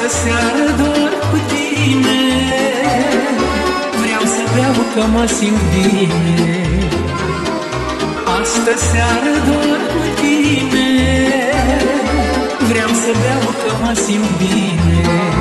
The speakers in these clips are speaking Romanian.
altă seară doar cu tine. Vreau să beau că mă simt bine. Astă seară doar cu tine. Vreau să beau că mă simt bine.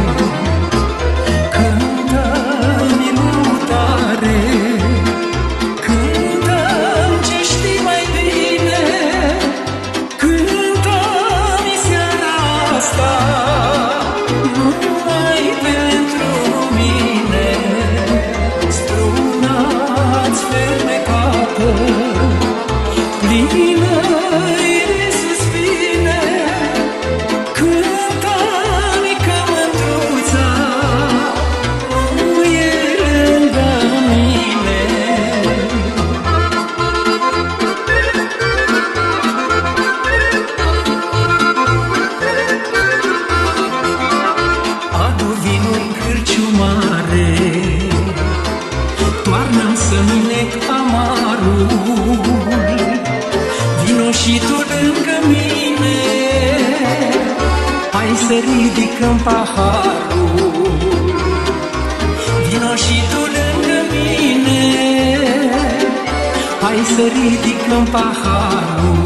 能把哈木。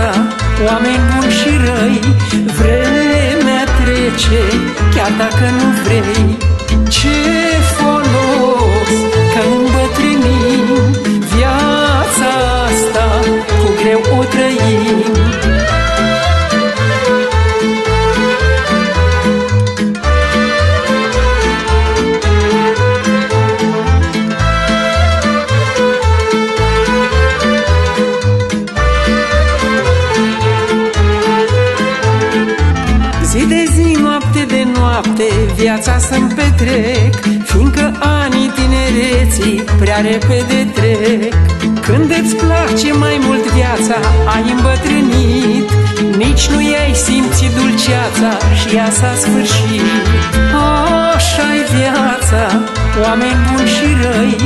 viața, oameni buni și răi Vremea trece, chiar dacă nu vrei. Ce să-mi petrec Fiindcă anii tinereții prea repede trec. Când îți place mai mult viața, ai îmbătrânit Nici nu ai simțit dulceața și ea s-a sfârșit. Așa-i viața, oameni buni și răi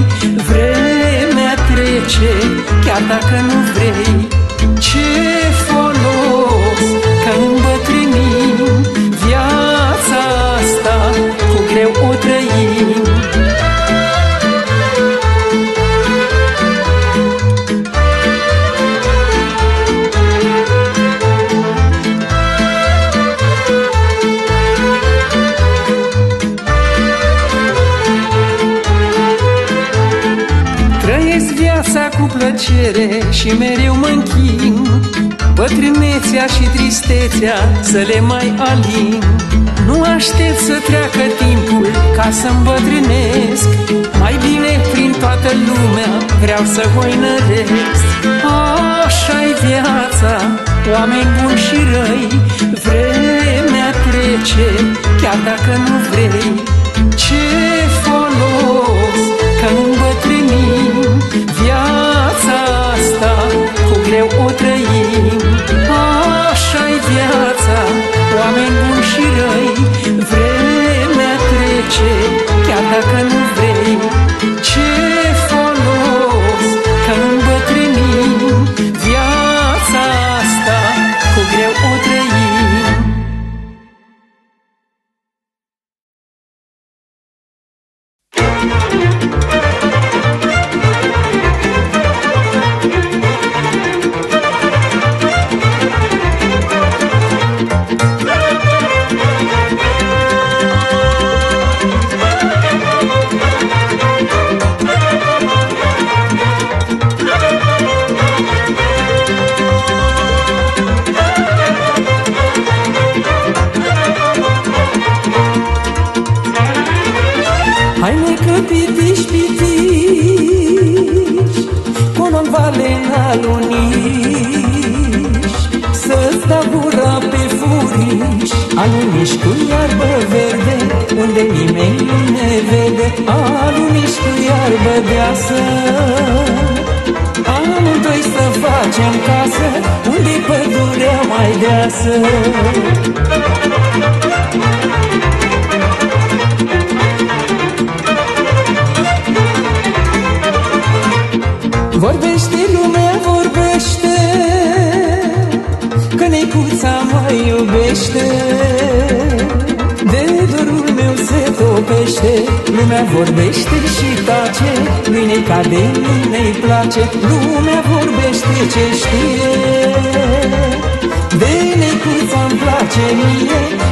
Vremea trece, chiar dacă nu vrei. Ce plăcere și mereu mă închin. Bătrânețea și tristețea să le mai alin. Nu aștept să treacă timpul ca să îmbătrânesc. Mai bine prin toată lumea vreau să hoinăresc. Așa-i viața, oameni buni și răi. Vremea trece, chiar dacă nu vrei.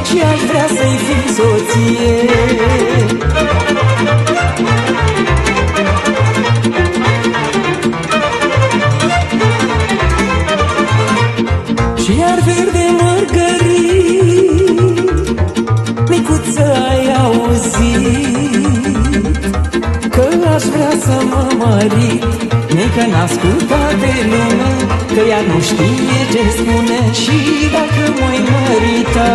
Și aș vrea să-i fiu soție să mă mărit Nică n-asculta de lume Că ea nu știe ce spune Și dacă mă-i mărita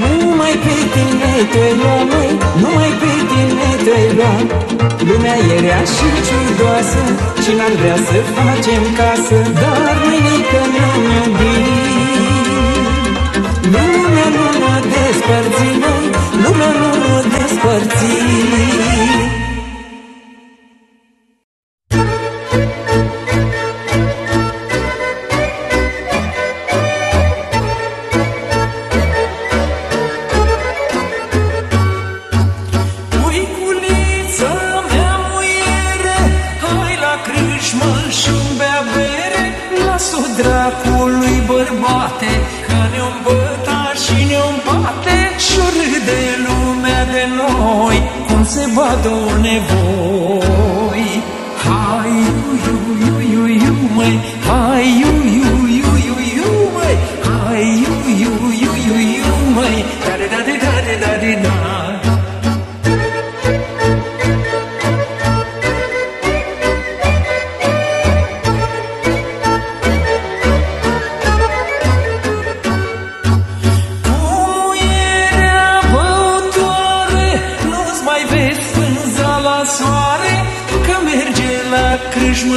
Numai pe tine te-ai lua, măi Numai pe tine te-ai lua Lumea e rea și ciudoasă Și n-ar vrea să facem casă Dar mâinică ne-am iubit. Lumea nu ne-a despărțit, măi Lumea nu ne-a despărțit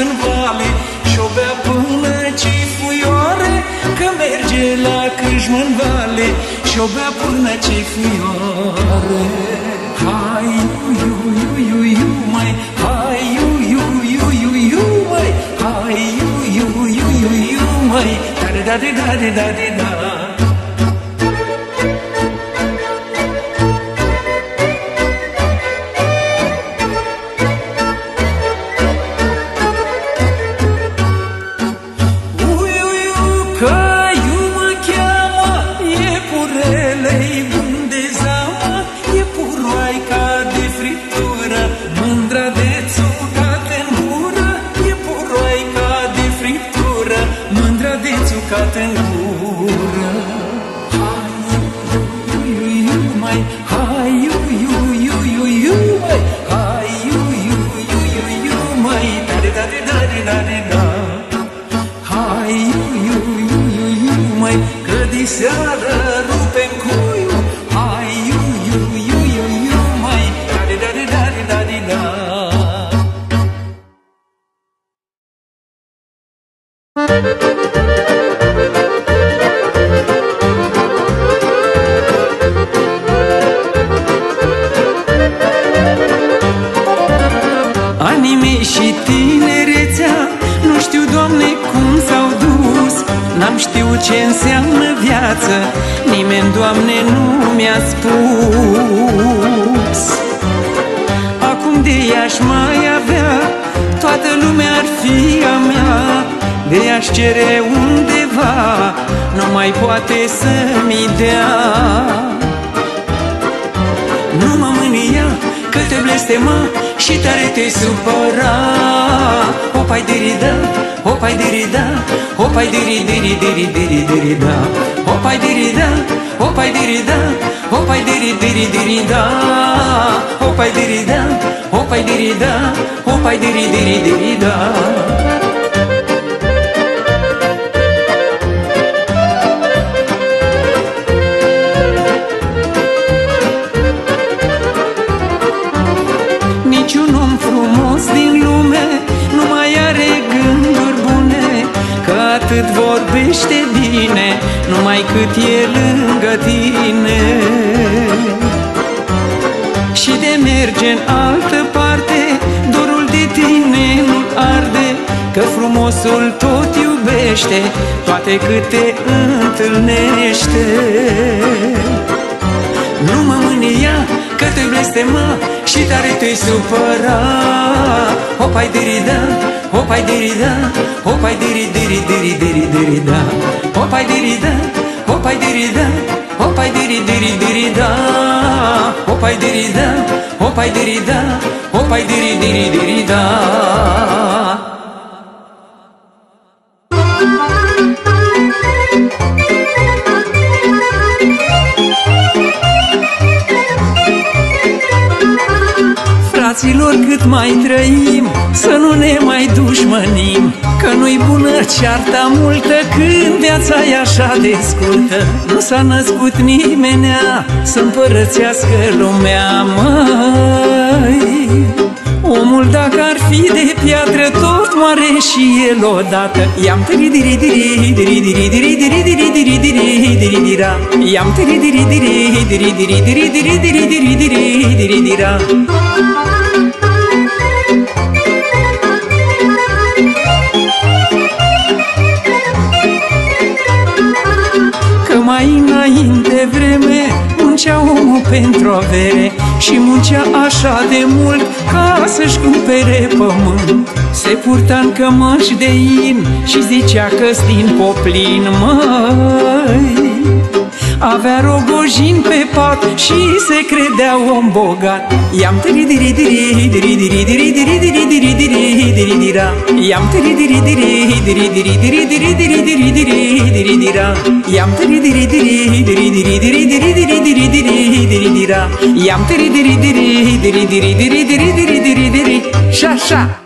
în vale Și-o bea până ce fuioare Că merge la crâșmă în vale Și-o bea până ce fuioare Hai, iu, iu, iu, iu, iu, mai Hai, iu, iu, iu, iu, iu, mai Hai, iu, iu, iu, iu, iu, mai Da-da-da-da-da-da-da-da Ui, Că nu mă mânia că te blestema și tare te supăra. Hopai dirida, hopai dirida, hopai diri diri diri diri diri da. Hopai dirida, hopai dirida, hopai diri diri diri da. Hopai dirida, hopai dirida, hopai diri diri diri da atât vorbește bine Numai cât e lângă tine. Și de merge în altă parte Dorul de tine Că frumosul tot iubește Toate câte întâlnește. Nu mă mânia că te blestema Și tare te-i supăra Hopai dirida, hopai dirida Hopai diri diri diri diri diri da. Hopai dirida, hopai dirida Hopai diri diri diri da. Hopai dirida, hopai dirida Hopai diri diri diri cât mai trăim, să nu ne mai dușmănim Că nu-i bună cearta multă când viața e așa de scurtă. Nu s-a născut nimenea să împărățească lumea, măi. Omul dacă ar fi de piatră tot moare și el odată. I-am tiri diri diri diri diri diri diri diri diri diri diri dira I-am tiri diri diri diri diri diri diri diri diri diri diri dira Că pentru avere Și muncea așa de mult ca să-și cumpere pământ. Se purta în cămăși de in și zicea că-s din poplin, măi avea rogojin pe pat și se credea om bogat. I-am tiri diri diri diri diri diri diri diri diri diri diri dira I-am tiri diri diri diri diri diri diri diri diri diri diri dira I-am tiri diri diri diri diri diri diri diri diri diri diri dira I-am tiri diri diri diri diri diri diri diri diri diri și așa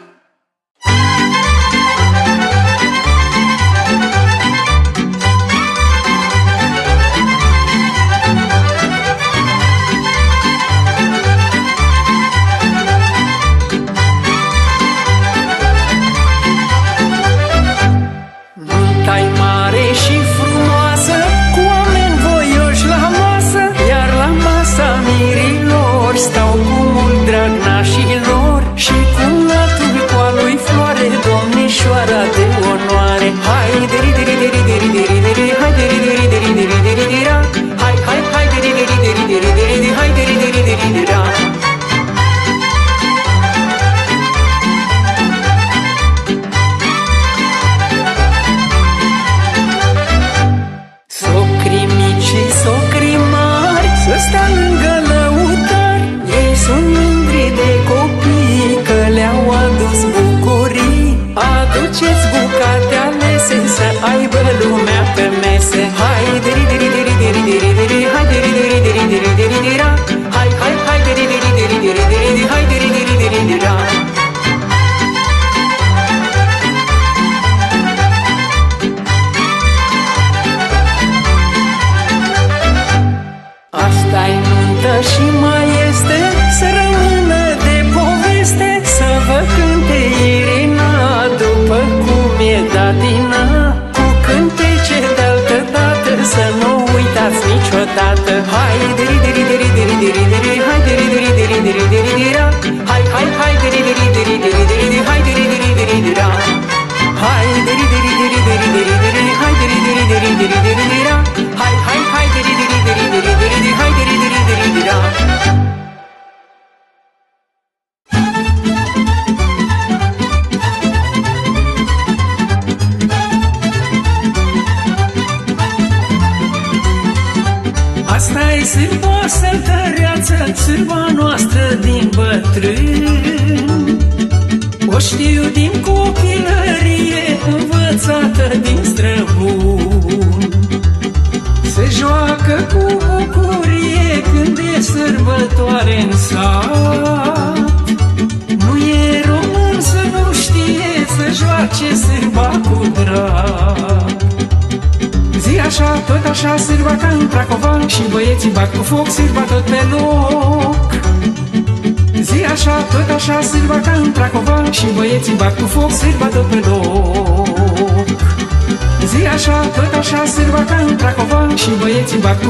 faceți bucate alese Să aibă lume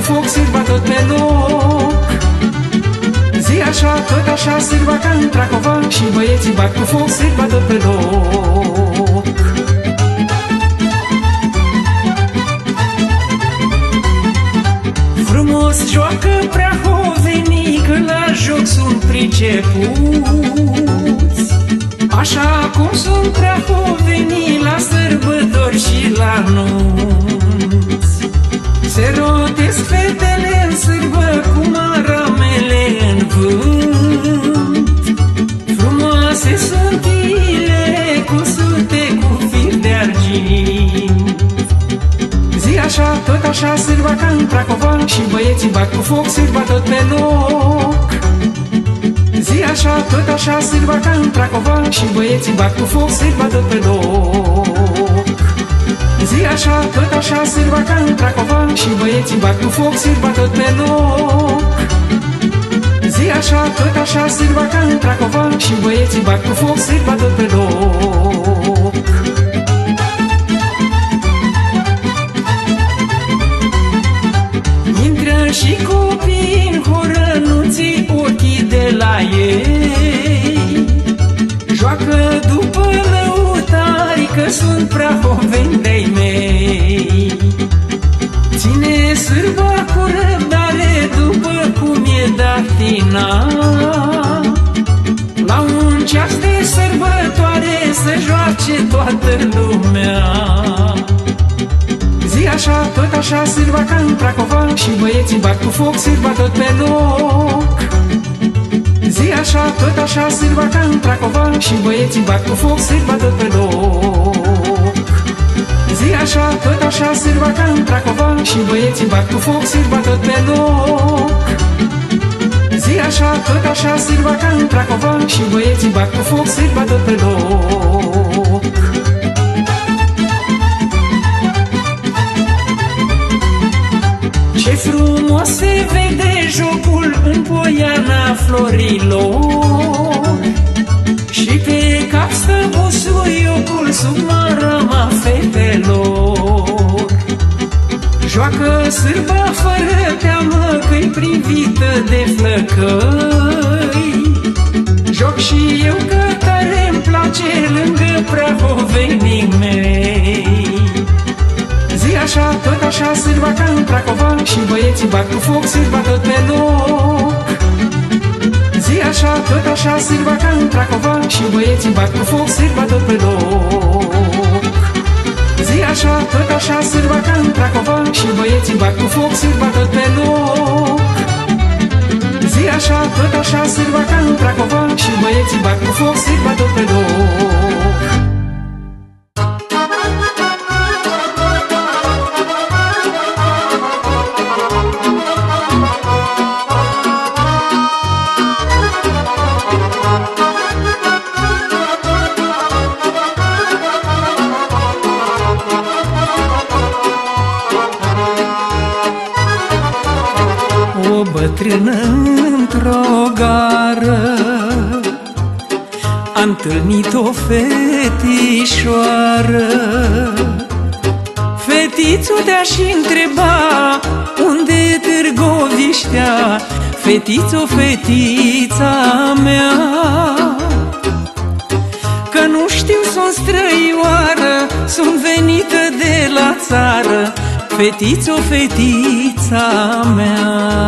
foc sirva tot pe loc Zi așa, tot așa, sirva ca în Tracova Și băieții bat cu foc sirva tot pe loc Frumos joacă prea hovenică La joc sunt pricepuți Așa cum sunt prea hoveni La sărbători și la noi. Frumoase sunt ele Cu sute, cu fir de argint. Zi așa, tot așa, sârba ca în Pracova Și băieții bat cu foc, sârba tot pe loc. Zi așa, tot așa, sârba ca în Pracova Și băieții bat cu foc, sârba tot pe loc. Zi așa, tot așa, sârba ca în Pracova Și băieții bat cu foc, sârba tot pe loc Zi așa, tot așa, sârba ca în Pracova Și băieții bat cu foc, sârba tot pe loc. Intră și copii în horă, nu ți ochii de la ei. Joacă după lăutari că sunt prahoveni de mei. Ține sârba cu răbdare după cum e datina La un ceas de sărbătoare să joace toată lumea. Zi așa, tot așa, sârba ca în Pracova Și băieții bat cu foc, sârba tot pe loc. Zi așa, tot așa, sârba ca în Pracova Și băieții bat cu foc, sârba tot pe loc. Zi așa, tot așa, sârba ca în Pracova Și băieții bat cu foc, sârba tot pe loc Zi așa, tot așa, sârba ca în Pracova Și băieții bat cu foc, sârba tot pe loc. Ce frumos se vede jocul în poiana florilor. Și pe cap stă busuiocul sub marama fetelor Joacă sârba fără teamă că-i privită de flăcăi. Joc și eu că tare-mi place lângă prahovenii mei. Zi așa, tot așa, sârba ca în Pracova Și băieții bat cu foc, sârba tot pe loc. Zi așa, tot așa, sârba ca în Pracova Și băieții bat cu foc, sârba tot pe loc Zi așa, tot așa, sârba ca în Pracova Și băieții bat cu foc, sârba tot pe loc. Zi așa, tot așa, sârba ca în Pracova Și băieții bat cu foc, sârba tot pe loc întâlnit o fetișoară. Fetițul te-aș întreba Unde Târgoviștea Fetițo, fetița mea Că nu știu, sunt străioară Sunt venită de la țară. Fetițo, fetița mea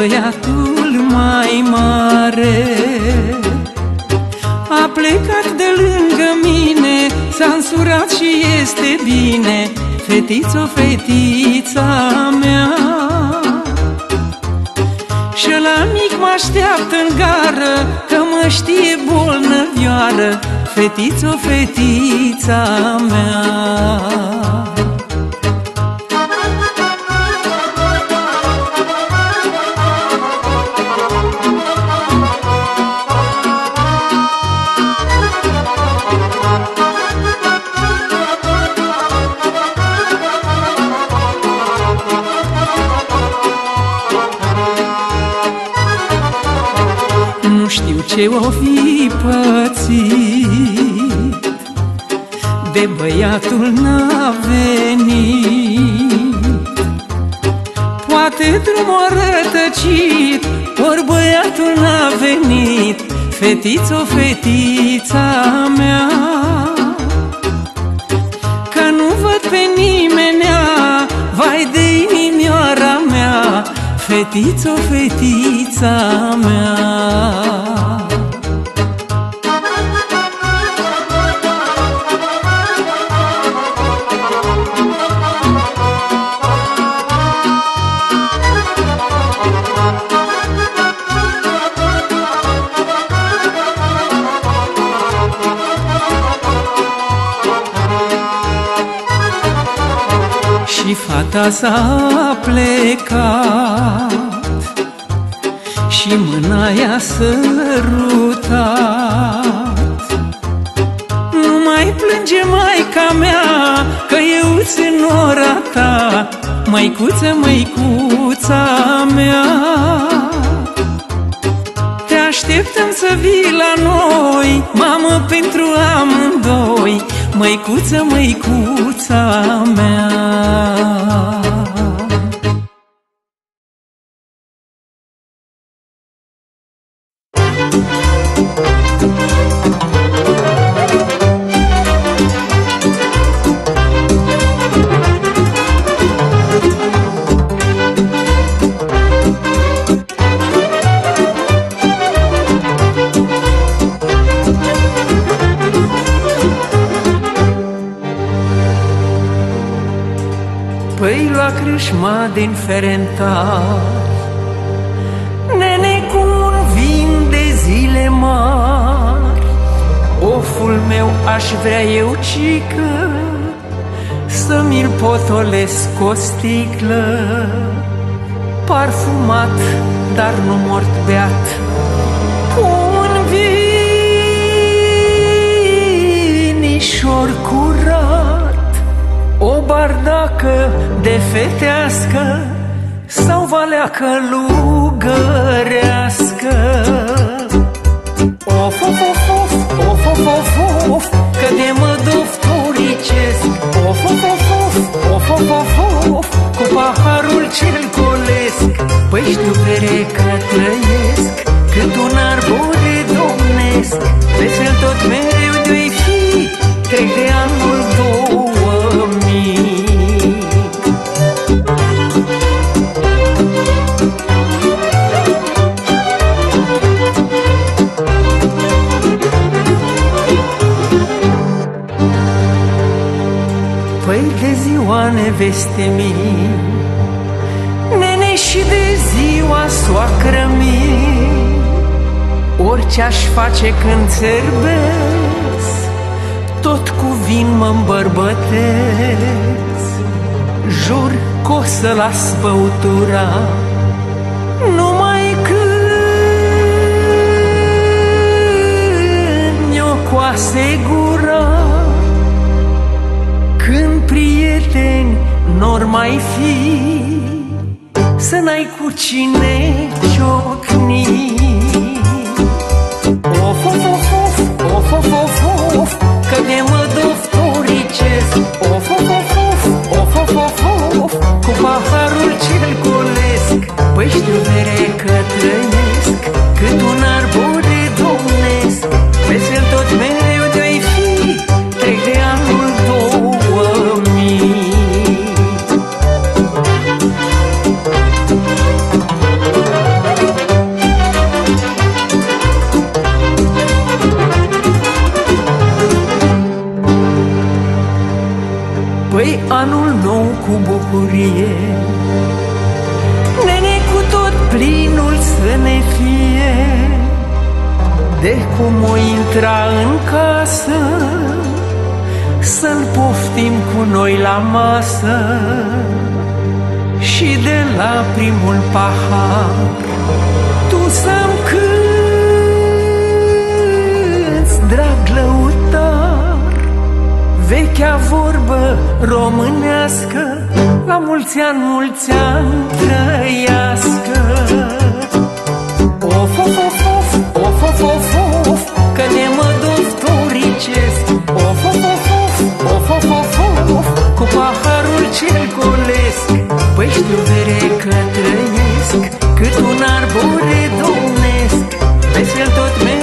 băiatul mai mare A plecat de lângă mine S-a însurat și este bine Fetițo, fetița mea. Și la mic mă așteaptă în gară Că mă știe bolnăvioară Fetițo, fetița mea o fi pățit. De băiatul n-a venit. Poate drumul rătăcit Ori băiatul n-a venit. Fetițo, fetița mea Că nu văd pe nimenea Vai de inimioara mea. Fetițo, fetița mea Fata s-a plecat Și mâna i-a sărutat. Nu mai plânge maica mea Că eu în ora ta Măicuță, măicuța mea. Te așteptăm să vii la noi Mamă pentru amândoi Măicuță, măicuța mea din ferentari Nene cu un vin de zile mari Oful meu aș vrea eu, cică Să mi-l potolesc o sticlă. Parfumat, dar nu mort beat Cu un vinișor curat o bardacă de fetească Sau valeacă lugărească Of, of, of, of, of, of, of, of Că de mă doftoricesc Of, of, of, of, of, of, of, of Cu paharul cel colesc Păi știu pere că trăiesc Cât un arbore domnesc Vesel tot mereu de-i fi Trec de anul neveste mii Nene și de ziua soacră mii Orice aș face când țerbesc Tot cu vin mă îmbărbătesc. Jur că o să las băutura Numai când mi-o coase gura când prieteni nor mai fi. Să n-ai cu cine ciocni anul nou cu bucurie. Nene cu tot plinul să ne fie. De cum o intra în casă Să-l poftim cu noi la masă. Și de la primul pahar Tu să-mi cânti, drag lăutar Vechea vorbă românească La mulți ani, mulți ani trăiască Of, of, of, of, of, of, of, of Că ne mă doftoricesc Of, of, of, of, of, of, of, of Cu paharul cel golesc Păi știu vere că trăiesc Cât un arbore domnesc Vesel tot mereu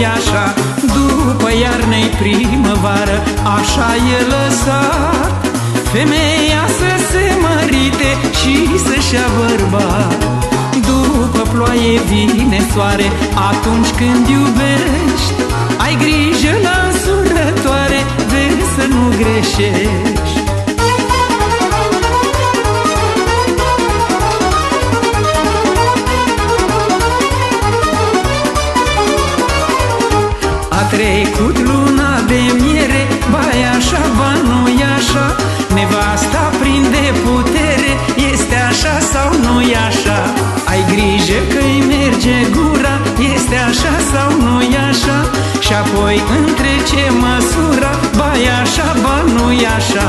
sau nu-i așa După iarnă primăvară, așa e lăsat. Femeia să se mărite și să-și ia bărbat După ploaie vine soare, atunci când iubești Ai grijă la însurătoare, vezi să nu greșești trecut luna de miere, bai așa, ba nu așa? Nevasta prinde putere, este așa sau nu e așa? Ai grijă că-i merge gura, este așa sau nu e așa? Și apoi între ce măsura, bai așa, ba nu e așa?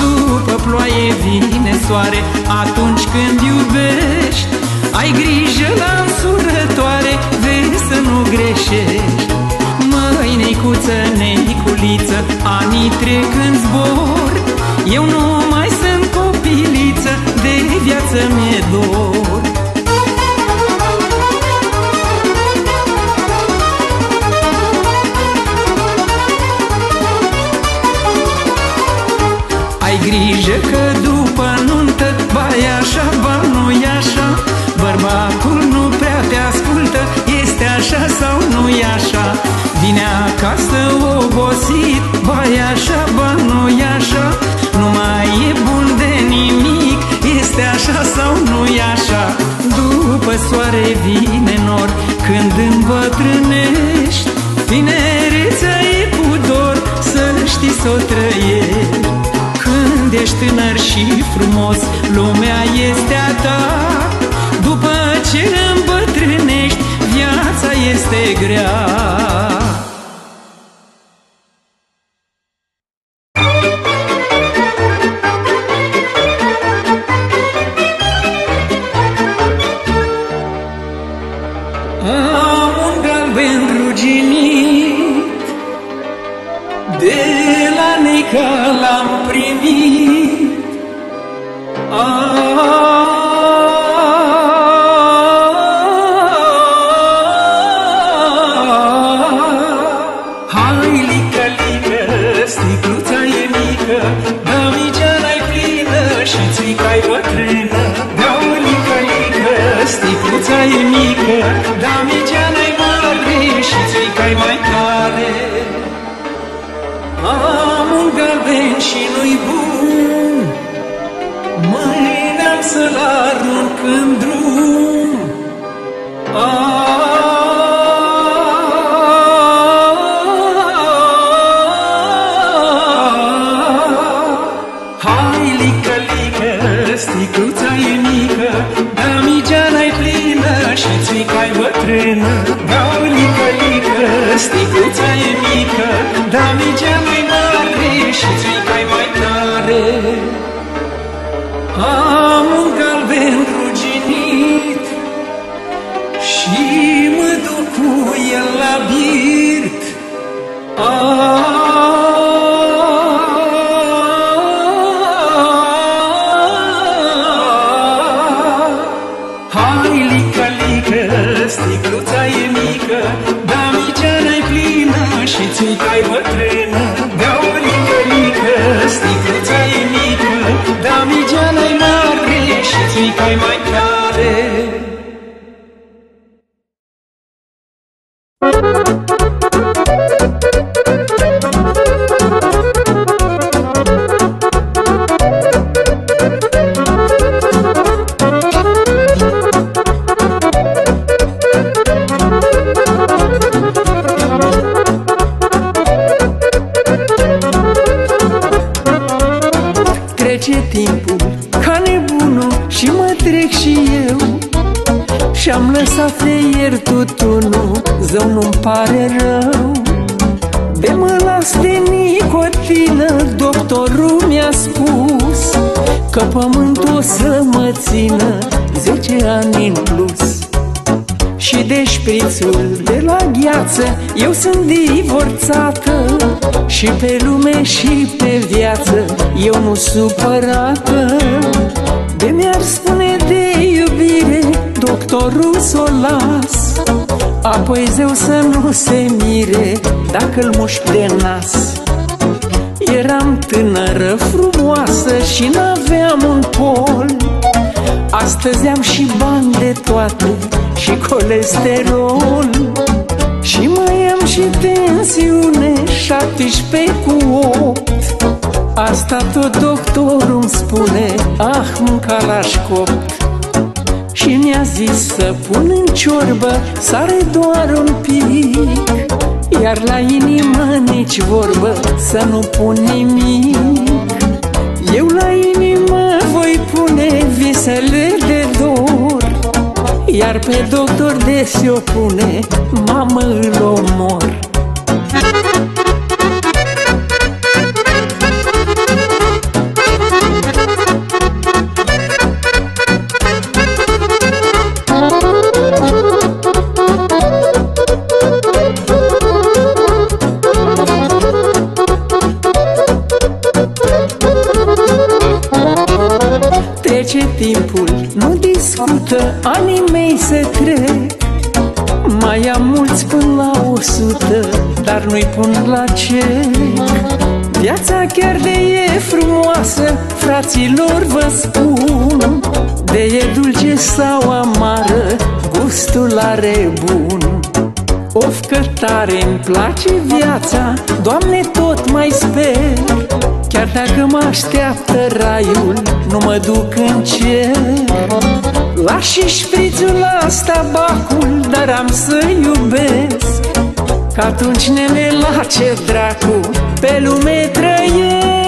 După ploaie vine soare, atunci când iubești Ai grijă la însurătoare, vezi să nu greșești Măi, neicuță, neiculiță, anii trec în zbor. Eu nu mai sunt copiliță, de viață mi-e dor. Ai grijă că după nuntă, bai așa, ba nu așa. Bărbatul acasă obosit, ba așa, ba nu e așa? Nu mai e bun de nimic, este așa sau nu e așa? După soare vine nor, când îmbătrânești Tinerețea e pudor, să știi să o trăiești. Când ești tânăr și frumos, lumea este a ta. După ce îmbătrânești, viața este grea mică Damigeana-i plină și țica-i bătrână. Beau, lică, lică, sticluța e mică. Damigeana-i mare și țica-i mai tare gheață Eu sunt divorțată. Și pe lume și pe viață Eu nu supărată. De mi-ar spune de iubire Doctorul s-o las. Apoi zeu să nu se mire Dacă-l mușc de nas. Eram tânără, frumoasă și n-aveam un pol. Astăzi am și bani de toate și colesterol. Și mai am și tensiune 17 cu 8 Asta tot doctorul îmi spune Ah, mânca la școpt Și mi-a zis să pun în ciorbă Sare doar un pic. Iar la inimă nici vorbă Să nu pun nimic. Eu la inimă voi pune visele de dor Iar pe doctor de se opune Mamă îl omor. Trece timpul, nu discută, anii mei se trec. Mai am mulți până la o sută, dar nu-i pun la cec. Viața chiar de e frumoasă, fraților vă spun. De e dulce sau amară, gustul are bun. Of că tare îmi place viața, Doamne tot mai sper. Chiar dacă mă așteaptă raiul, nu mă duc în cer Las și șprițul ăsta bacul, dar am să iubesc. Că atunci nene la ce dracu, pe lume trăiesc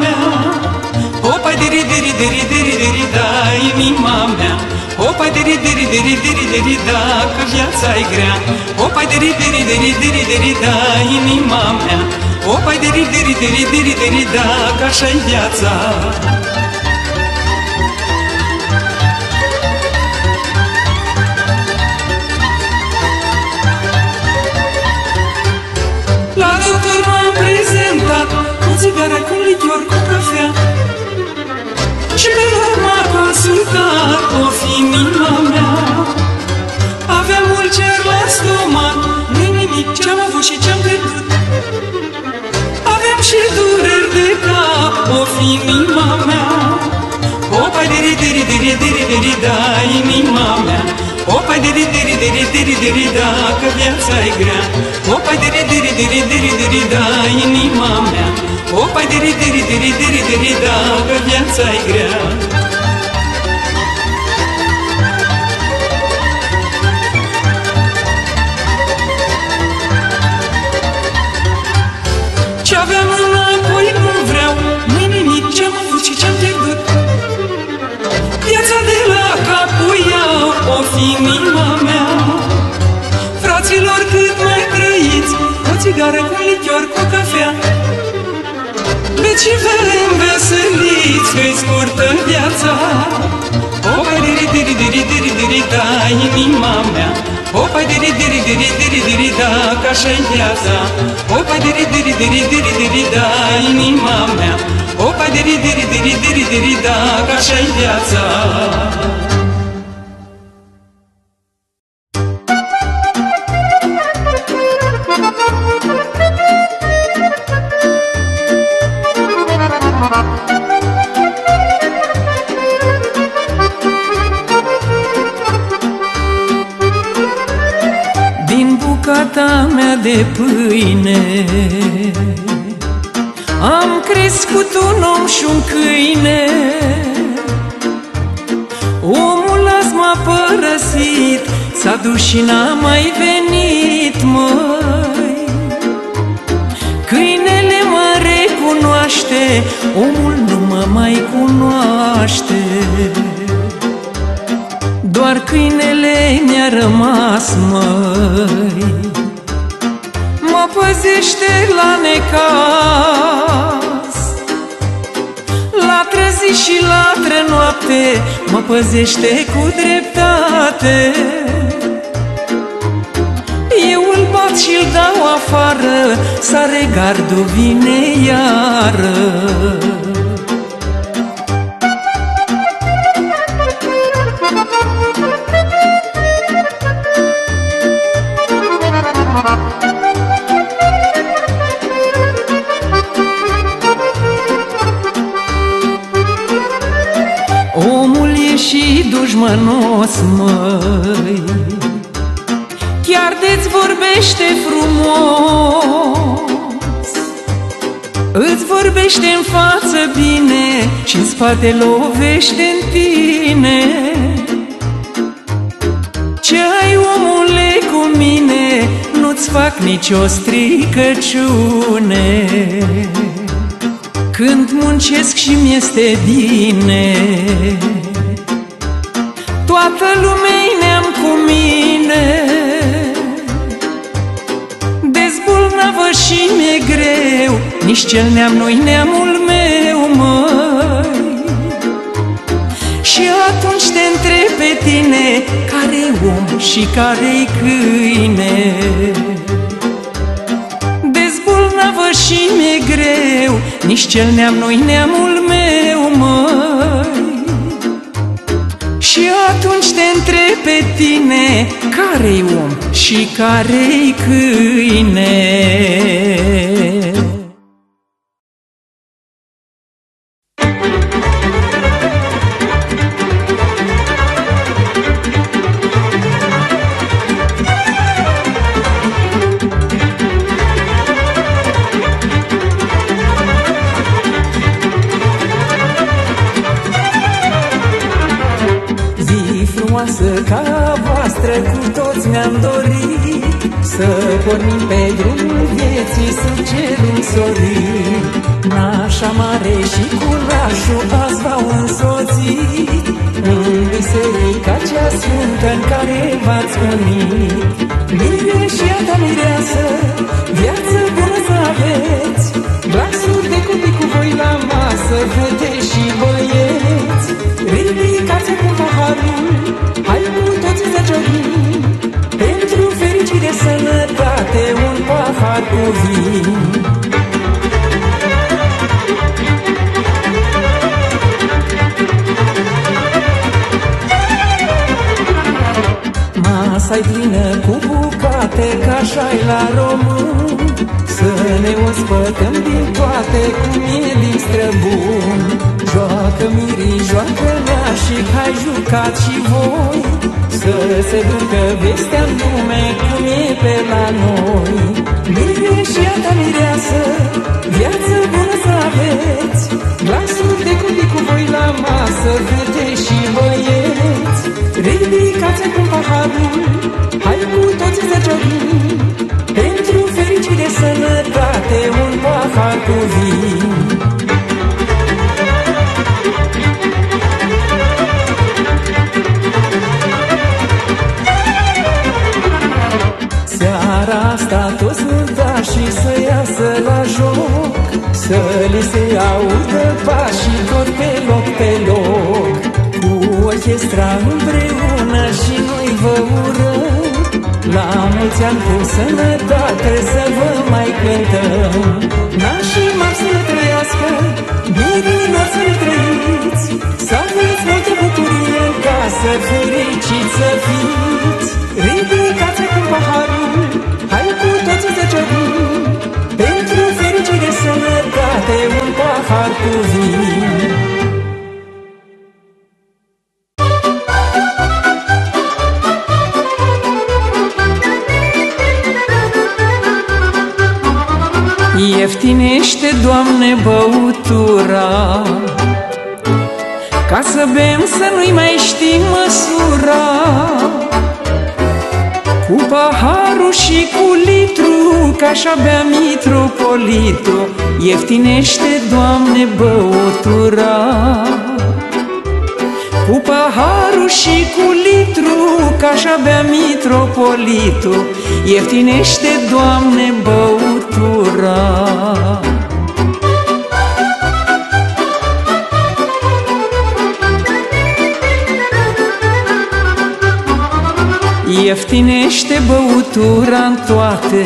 mea Opa, diri, diri, diri, diri, diri, da, inima mea Opa, diri, diri, diri, diri, diri, da, că viața e grea Opa, diri, diri, diri, diri, diri, da, inima mea Opa, diri, diri, diri, diri, diri, da, că așa-i viața țigară, cu lichior, cu cafea Și pe loc m-a consultat O fi inima mea Aveam ulcer la stomac nu nimic ce-am avut și ce-am pierdut Aveam și dureri de cap O fi inima mea Opa, diri, diri, diri, diri, diri, da, inima mea Opa, diri, diri, diri, diri, diri, da, că viața e grea Opa, diri, diri, diri, diri, diri, da, inima mea Opa, diri, diri, diri, diri, diri, da, că viața e grea. Ce aveam înapoi nu vreau nu nimic ce-am avut și ce-am pierdut. Viața de la capul iau o fi inima mea. Fraților cât mai trăiți O țigară cu lichior, cu cafea. Beți și vă înveseliți Că-i scurtă viața Opa, diri, diri, diri, diri, diri, da, inima mea Opa, diri, diri, diri, diri, diri, da, că așa-i viața Opa, diri, diri, diri, diri, diri, da, inima mea Opa, diri, diri, diri, diri, diri, da, că așa-i viața de pâine. Am crescut un om și un câine. Omul azi m-a părăsit S-a dus și n-a mai venit, măi. Câinele mă recunoaște Omul nu mă mai cunoaște. Doar câinele mi-a rămas, măi. Mă păzește la necas. La trezi și la noapte Mă păzește cu dreptate. Eu îl bat și îl dau afară Sare gardul vine iară bine și în spate lovește în tine. Ce ai omule cu mine? Nu-ți fac nicio stricăciune. Când muncesc și mi-este bine Toată lumea neam cu mine. Dezbolnavă și mi-e greu Nici cel neam nu-i neamul meu, măi. Și atunci te întreb pe tine Care om și care-i câine? Dezbolnavă și mi-e greu Nici cel neam nu-i neamul meu, măi. Și atunci te întreb pe tine Care-i om și care-i câine din toate cum e din străbun. Joacă mirii, joacă mea și hai jucat și voi. Să se ducă vestea în lume cum e pe la noi. Mire și a ta mireasă, viață bună să aveți. Glasuri de copii cu voi la masă, fete și băieți. Ridicați acum paharul, hai cu toții să ciocnim Pentru fericire, sănătate, un pahar cu vin. Să li se audă pașii tot pe loc, pe loc. Cu orchestra împreună și noi vă urăm La mulți ani cu sănătate să vă mai cântăm. Nașii mari să ne trăiască, birilor să ne trăiți Să aveți multă bucurie în casă, fericiți să fiți. Ridicați acum paharul, hai cu toții să ciocnim. Pentru fericire sănătate bate un pahar cu vin Doamne, băutura. Ca să bem să nu-i mai știm măsura. Cu paharul și cu litru Ca așa bea mitropolitul Ieftinește, Doamne, băutura. Cu paharul și cu litru, ca așa bea mitropolitul, Ieftinește, Doamne, băutura. Ieftinește băutura în toate,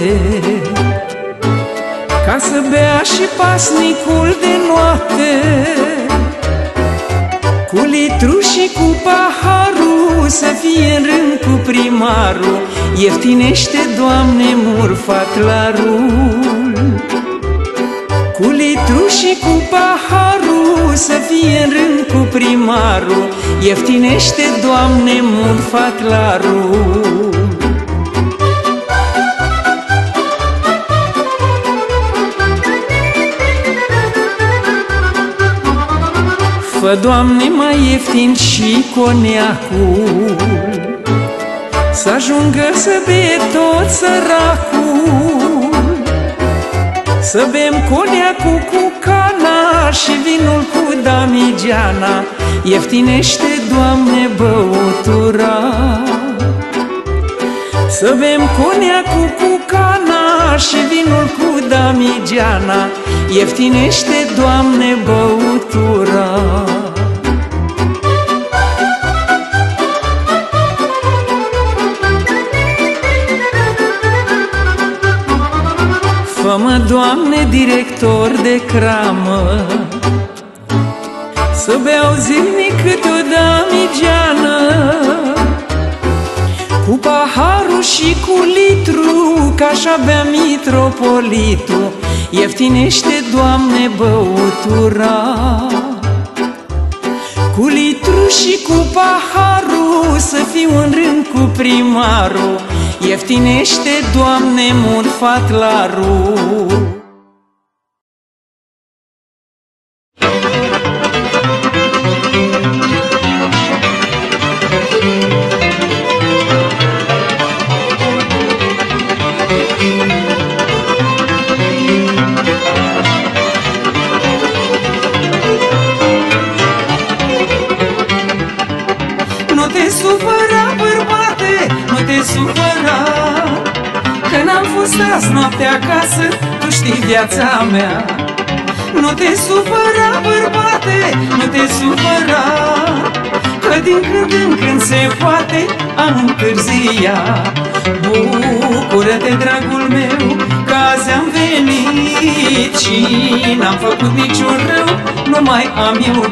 Ca să bea și pasnicul de noapte, cu litru și cu paharul Să fie în rând cu primarul. Ieftinește, Doamne, murfatlarul Cu litru și cu paharul Să fie în rând cu primarul. Ieftinește, Doamne, murfatlarul Fă, Doamne, mai ieftin și coniacul. Să ajungă să bea tot săracul. Să bem coniacul cu cana Și vinul cu damigeana. Ieftinește, Doamne, băutura. Să bem coniacul cu cana Și vinul cu damigeana. Ieftinește, Doamne, băutura director de cramă. Să beau zilnic câte o damigeană. Cu paharul și cu litru Ca așa bea mitropolitul. Ieftinește, Doamne, băutura. Cu litru și cu paharul Să fiu în rând cu primarul. Ieftinește, Doamne, murfatlarul azi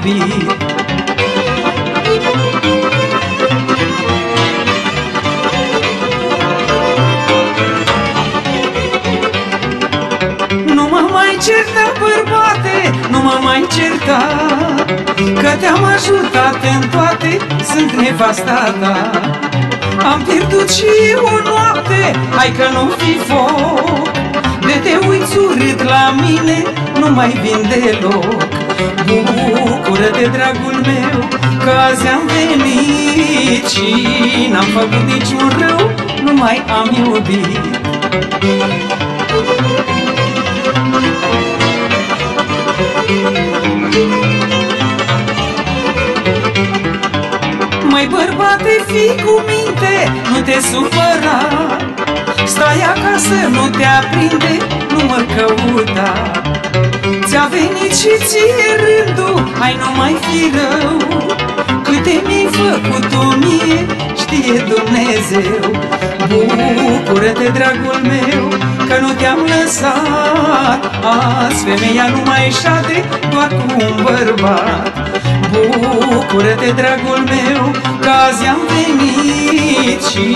am iubit certa, bărbate, nu mă mai certa Că te-am ajutat în toate, sunt nevasta ta Am pierdut și o noapte, hai că nu fi foc. De te uiți urât la mine, nu mai vin deloc Bucură-te, dragul meu, că azi am venit Și n-am făcut niciun rău, nu mai am iubit. Mai bărbate, fi cu minte, nu te supăra. Stai acasă, nu te aprinde, nu mă căuta Ți-a venit și ție rândul, hai nu mai fi rău. Câte mi-ai făcut tu mie, știe Dumnezeu. Bucură-te, dragul meu, că nu te-am lăsat. Azi femeia nu mai șade doar cu un bărbat. Bucură-te, dragul meu, că azi am venit Și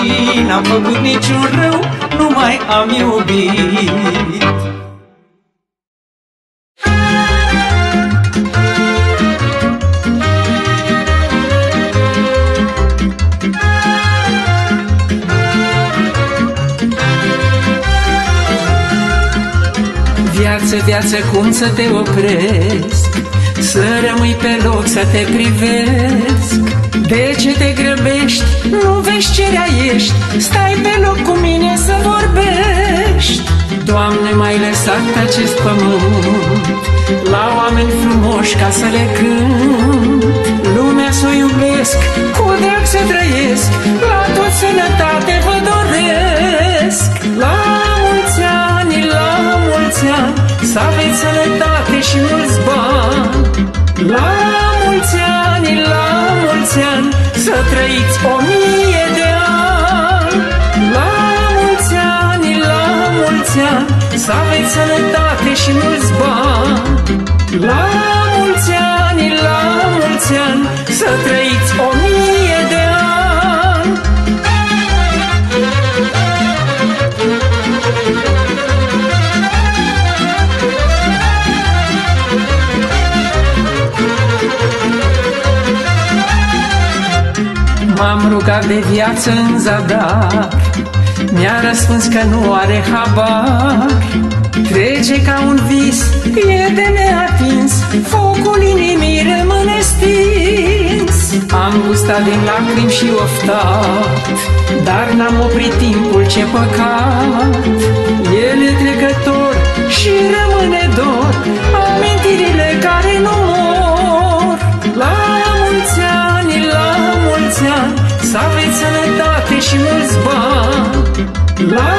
n-am făcut niciun rău, nu mai am iubit Viață, viață, cum să te opresc? Să rămâi pe loc să te privesc. De ce te grăbești? Nu vezi ce rea ești? Stai pe loc cu mine să vorbești. Doamne, mai lăsat pe acest pământ. La oameni frumoși ca să le cânt. Lumea să o iubesc, cu drag să trăiesc. La tot sănătate vă doresc. La mulți ani, la mulți ani Să aveți sănătate și mulți bani. La mulți ani, la mulți ani Să trăiți o mie de ani. La mulți ani, la mulți ani Să aveți sănătate și mulți bani. La mulți ani, la mulți ani Să trăiți M-am rugat de viață în zadar. Mi-a răspuns că nu are habar. Trece ca un vis, e de neatins Focul inimii rămâne stins. Am gustat din lacrimi și oftat Dar n-am oprit timpul, ce păcat. El e trecător și rămâne dor Să aveți sănătate și mulți bani. La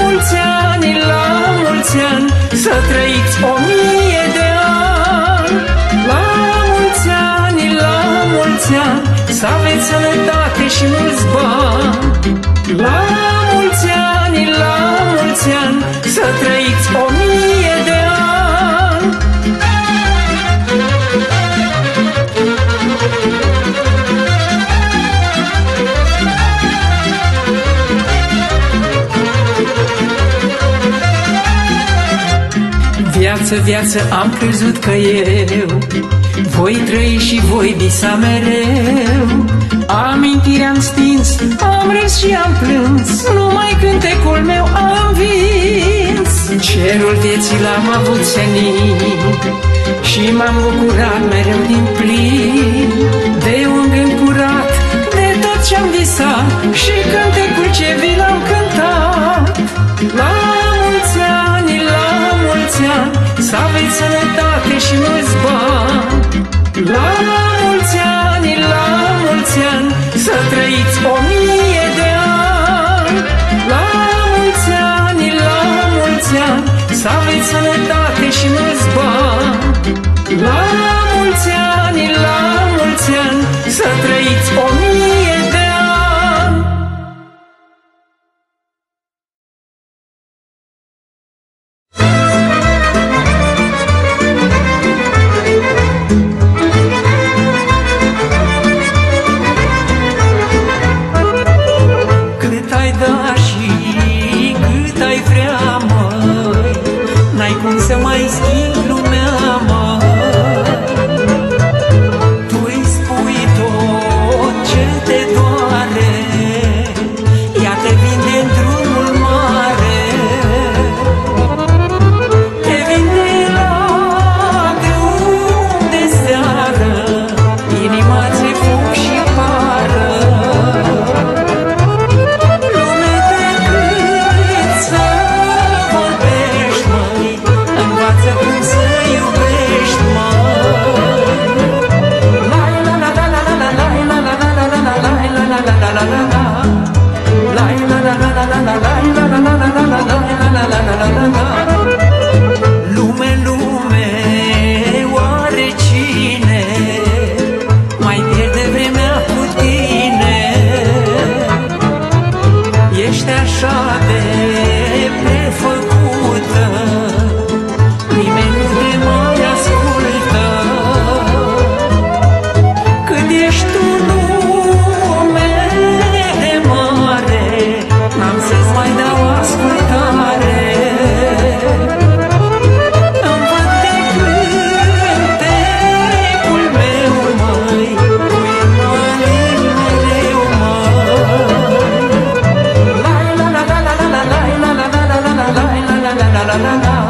mulți ani, la mulți ani Să trăiți o mie de ani. La mulți ani, la mulți ani Să aveți sănătate și mulți bani. La mulți ani, la mulți ani Să trăiți o mie Viață, viață, am crezut că eu Voi trăi și voi visa mereu. Amintirea am stins, am râs și am plâns. Numai cântecul meu am vins Cerul vieții l-am avut senin Și m-am bucurat mereu din plin. De un gând curat, de tot ce-am visat Și cântecul ce Să aveți sănătate și mulți bani. La mulți ani, la mulți ani Să trăiți o mie de ani. La mulți ani, la mulți ani Să aveți sănătate și mulți bani. La La la la